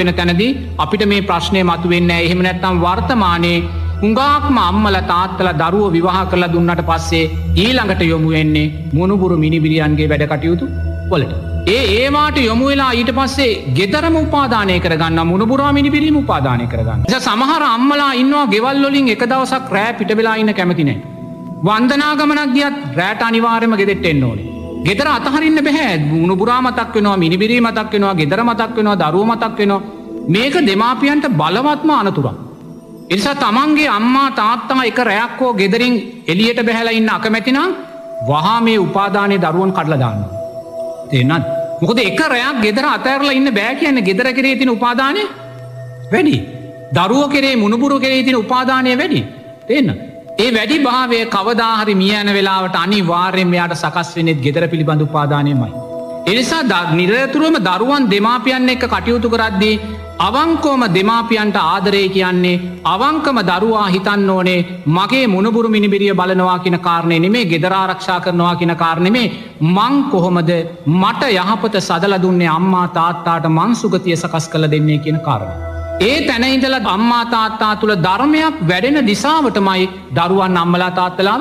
වෙන තැනදී අපිට මේ ප්‍රශ්නය මතු වෙන්න එහෙම නැත්තම් වර්තමානයේ හුඟාක්ම අම්මල තාත්තල දරුව විවාහ කරලා දුන්නට පස්සේ ඊළඟට යොමු වෙන්නේ මොනුබුරු මිනිබිරියන්ගේ වැඩ කටයුතු වලට. ඒ ඒවාට යොමු වෙලා ඊට පස්සේ ගෙදරම උපාදානය කරගන්න මුණබුරා මිනිබිරීම උපාදානය කරගන්න. සමහර අම්මලා ඉන්නවා ගෙවල්ලොලින් එක දවසක් රෑ පිට වෙලා ඉන්න කැමතිනෑ. වන්දනාගමනක් ගියත් රෑට අනිවාර්යම ගෙදෙට එන්න ඕනේ. ගෙදර අතහරින්න බැහැ මුණබුරා මතක් වෙනවා මිනිබිරී මතක් වෙනවා ගෙදර මතක් වෙනවා දරුව මතක් වෙනවා මේක දෙමාපියන්ට බලවත්ම අනතුරක්. එනිසා තමන්ගේ අම්මා තාත්තා එක රැයක් හෝ ගෙදරින් එලියට බැහැල ඉන්න අකමැතිනම් වහා මේ උපාදානය දරුවන් කඩලදාන්න. දෙන්නත් මොකද එක රැයක් ගෙදර අතඇරලා ඉන්න බෑ කියන්න ගෙදර කරේ තින උපාදානය වැඩි. දරුව කරේ මුණපුරු කරේ තින උපාදානය වැඩි. එන්න. ඒ වැඩි භාවය කවදාහරි මියන වෙලාවට අනි වාර්යෙන් මෙයාට සකස් වෙනෙත් ගෙදර පිළිබඳ උපාදානයමයි. එනිසා නිරතුරුවම දරුවන් දෙමාපියන්න එක කටයුතු කරද්දී අවංකෝම දෙමාපියන්ට ආදරය කියන්නේ අවංකම දරුවා හිතන්න ඕනේ මගේ මුණබුරු මිනිබිරිය බලනවා කියන කාරණය නෙමේ ගෙදරාරක්ෂා කරනවා කියන කාරණෙමේ මං කොහොමද මට යහපත සදල දුන්නේ අම්මා තාත්තාට මංසුගතිය සකස් කළ දෙන්නේ කියන කාරණ. ඒ තැනයිදල අම්මා තාත්තා තුළ ධර්මයක් වැඩෙන දිසාවටමයි දරුවන් අම්මලා තාත්තලාව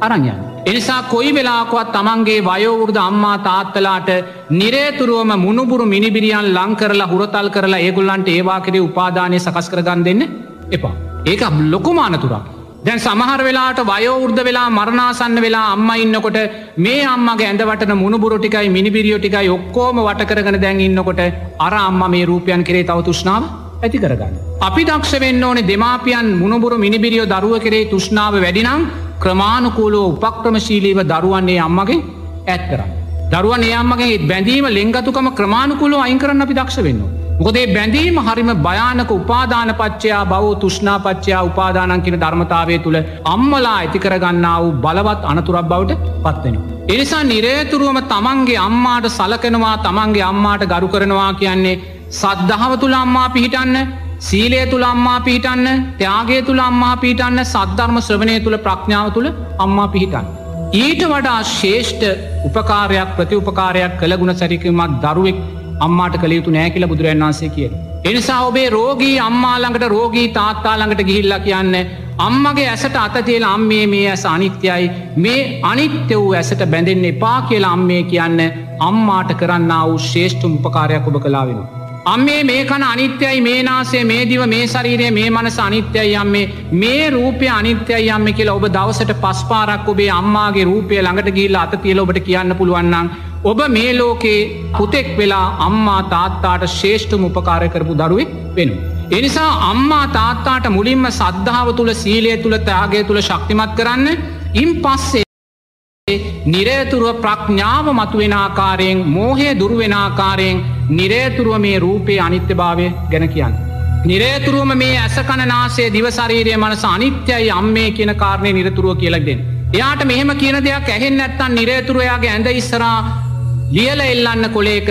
අරංයන්න. එනිසා කොයි වෙලාකුවත් තමන්ගේ වයෝවෘද අම්මා තාත්තලාට නිරේතුරුවම මුණුබුරු මිනිබිරියන් ලං කරලා හුරතල් කරලා ඒගුල්ලන්ට ඒවා කරේ උපාදානය සකස් කරගන්න දෙන්න එපා. ඒක ලොකුමානතුරක්. දැන් සමහර වෙලාට වයෝවෘද්ධ වෙලා මරණාසන්න වෙලා අම්ම ඉන්නකොට මේ අම්මගේ ඇඳවටන මුණුබුරු ටිකයි මිනිබිරියෝ ටිකයි ඔක්කෝම වටකරගෙන දැන් ඉන්නකොට අර අම්ම මේ රූපයන් කරේ තව තුෂ්නාව ඇති කරගන්න. අපි දක්ෂ වෙන්න ඕනේ දෙමාපියන් මුණුබුරු මිනිබිරියෝ දරුව කරේ තුෂ්නාව වැඩිනම් ක්‍රමාණුකූලෝ උපක්‍රමශීලීව දරුවන්නේ අම්මගේ ඇත් කරන්න. දරුවන් එයම්මගේ බැඳීම ලෙංගතුකම ක්‍රමාණුකුලෝ අයින් කරන්න අපි දක්ෂ වෙන්න. මොකදේ බැඳීම හරිම භයානක උපාදාන පච්චයා බව තුෂ්නාපච්චයා උපාදානන් කියන ධර්මතාවය තුළ අම්මලා ඇතිකරගන්නා වූ බලවත් අනතුරක් බවට පත්වෙන. එනිසා නිරේතුරුවම තමන්ගේ අම්මාට සලකනවා තමන්ගේ අම්මාට ගරු කරනවා කියන්නේ සද්ධාව තුළ අම්මා පිහිටන්න සීලය තුළ අම්මා පිහිටන්න ත්‍යයාගේ තුළ අම්මා පිහිටන්න සද්ධර්ම ශ්‍රවණය තුළ ප්‍රඥාව තුළ අම්මා පිහිටන්න. ඊට වඩා ශේෂ්ඨ උපකාරයක් ප්‍රති උපකාරයක් කළ ගුණ සැරිකමක් දරුවෙක් අම්මාට කළ යුතු නෑ කියල බුදුරන් වන්සේ කිය. එනිසා ඔබේ රෝගී අම්මාළඟට රෝගී තාත්තාළඟට ගිහිල්ල කියන්න අම්මගේ ඇසට අතතියල අම්මේ මේ ඇස අනිත්‍යයි මේ අනිත්‍ය වූ ඇසට බැඳෙන්න එපා කියලා අම්මේ කියන්න අම්මාට කරන්න වූ ශේෂ්ඨ උපකාරයක් ඔබ කලාවෙනවා. අම්මේ මේ කන අනිත්‍යයි මේ නාසේ මේ දිව මේ ශරීරය මේ මනස අනිත්‍යයි අම්මේ මේ රූපය අනිත්‍යයි අම්ම කියලා ඔබ දවසට පස්පාරක් ඔබේ අම්මාගේ රූපය ළඟට ගිල්ල අත තියල ඔබට කියන්න පුළුවන්නම් ඔබ මේ ලෝකේ පුතෙක් වෙලා අම්මා තාත්තාට ශේෂ්ඨම උපකාර කරපු දරුවෙක් වෙනු. එනිසා අම්මා තාත්තාට මුලින්ම සද්ධාව තුළ සීලය තුළ ත්‍යයාගේ තුළ ශක්තිමත් කරන්න ඉම් පස්සේ නිරේතුරුව ප්‍රඥාව මතුවෙන ආකාරයෙන් මෝහය දුරුවෙනආකාරයෙන් නිරේතුරුව මේ රූපයේ අනිත්‍ය භාවය ගැන කියන්න. නිරේතුරුවම මේ ඇසකණනාසේ දිවශරීරය මනස අනිත්‍යයි අම්මේ කියන කාරණය නිරතුරුව කියලක්දෙන්. එයාට මෙහෙම කියන දෙයක් ඇහෙන් නැත්තන් නිරේතුරයාගේ ඇඳ ඉස්සරා ලියල එල්ලන්න කොලේක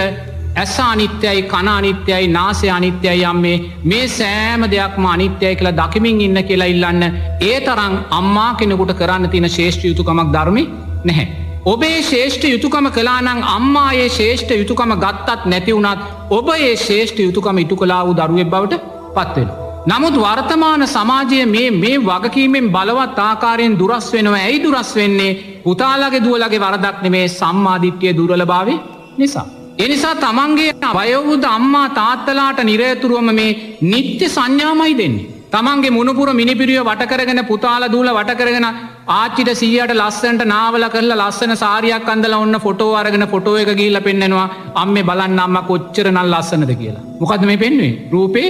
ඇස අනිත්‍යයි කනානිත්‍යයි නාසය අනිත්‍යයි අම්මේ මේ සෑම දෙයක්ම අනිත්‍යය කියලා දකිමින් ඉන්න කියලා ඉල්ලන්න ඒ තරං අම්මා කෙනෙකුට කරන්න තින ශේෂ්ඨ යුතුකමක් ධර්මි නැහැ. ඔබේ ශේෂ්ඨ යුතුකම කලානං අම්මායේ ශේෂ්ඨ යුතුකම ගත්තත් නැතිවුණත් ඔබ ඒ ශේෂ්ඨ යුතුකම ඉටු කලා වූ දරුවෙක් බවට පත්වෙන. නමුත් වර්තමාන සමාජය මේ මේ වගකීමෙන් බලවත් ආකාරයෙන් දුරස් වෙනවා ඇයි දුරස් වෙන්නේ පුතාලගේ දුවලගේ වරදක් නෙමේ සම්මාධිත්‍යය දුරලභාවේ නිසා. එනිසා තමන්ගේ වයවුද අම්මා තාත්තලාට නිරේතුරුවම මේ නිත්‍ය සංඥාමයි දෙන්නේ. තමන්ගේ මුණපුර මිනිපිරිය වටකරගෙන පුතාල දූල වටකරගෙන ආච්චිට සීයට ලස්සන්ට නාවල කරලා ලස්සන සාරියක් අන්දල ඔන්න ෆොටෝ අරගෙන ෆොටෝ එක ගීල පෙන්නෙනවා අම්ම බලන්න අම්ම කොච්චර නල් ලස්සනද කියලා. මොකද මේ පෙන්වේ රූපේ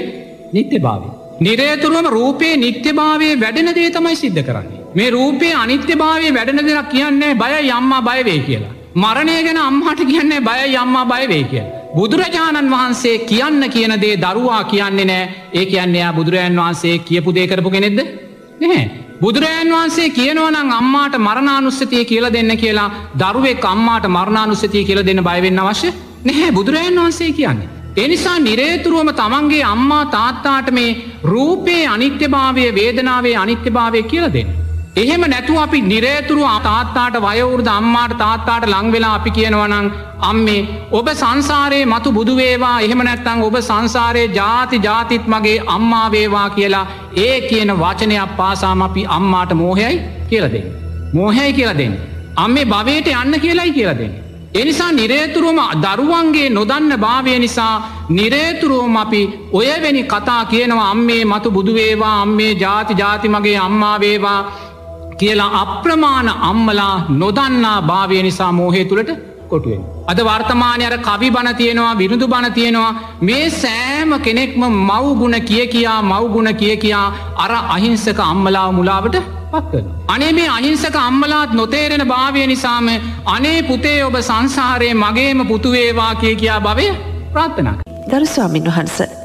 නිත්‍ය භාවය. නිරේතුරුවම රූපයේ නිත්‍ය භාවය වැඩෙන දේ තමයි සිද්ධ කරන්නේ. මේ රූපයේ අනිත්‍ය භාවය වැඩෙන දෙයක් කියන්නේ බය යම්මා බයවේ කියලා. මරණය ගැන අම්හට කියන්නේ බය යම්මා බයවේ කිය. බුදුරජාණන් වහන්සේ කියන්න කියන දේ දරුවා කියන්නේ නෑ ඒ කියන්නේ බුදුරජාන් වහන්සේ කියපු දේ කරපු කෙනෙක්ද නැහැ. බුදුරජාන් වහන්සේ කියනවනම් අම්මාට මරණානුස්සතිය කියල දෙන්න කියලා දරුවෙක් අම්මාට මරණානුස්සතිය කියල දෙන්න බයවෙන්න අවශ්‍ය නැහැ බුදුරජාන් වහන්සේ කියන්නේ. එනිසා නිරේතුරුවම තමන්ගේ අම්මා තාත්තාට මේ රූපයේ අනිත්‍යභාවය වේදනාවේ අනිත්‍යභාවය කියල දෙන්න. එහෙම නැතුව අපි නිරේතුරු තාත්තාට වයවුරුද අම්මාට තාත්තාට ලංවෙලා අපි කියනවනං අම්මේ ඔබ සංසාරයේ මතු බුදුවේවා එහෙම නැත්තං ඔබ සංසාරයේ ජාති ජාතිත් මගේ අම්මාවේවා කියලා ඒ කියන වචනයක් පාසාම අපි අම්මාට මෝහයයි කියලදෙන්. මෝහැයි කියලදෙන්. අම්මේ භවයට යන්න කියලයි කියලදෙන්. එනිසා නිරේතුරුවම දරුවන්ගේ නොදන්න භාවය නිසා නිරේතුරුවම අපි ඔයවැනි කතා කියනවා අම්මේ මතු බුදුවේවා අම්මේ ජාති ජාති මගේ අම්මාවේවා කියලා අප්‍රමාණ අම්මලා නොදන්නා භාවය නිසා මෝහේ තුළට කොටුවෙන්. අද වර්තමානය අර කවි බණ තියෙනවා විරුදු බණ තියෙනවා මේ සෑම කෙනෙක්ම මව්ගුණ කිය කියා මව්ගුණ කිය කියා අර අහිංසක අම්මලාව මුලාවට පත්වන. අනේ මේ අහිංසක අම්මලාත් නොතේරෙන භාවය නිසාම අනේ පුතේ ඔබ සංසාරය මගේම පුතුවේවා කිය කියා භවය ප්‍රාත්ථනක්. ගරු ස්වාමින් වහන්ස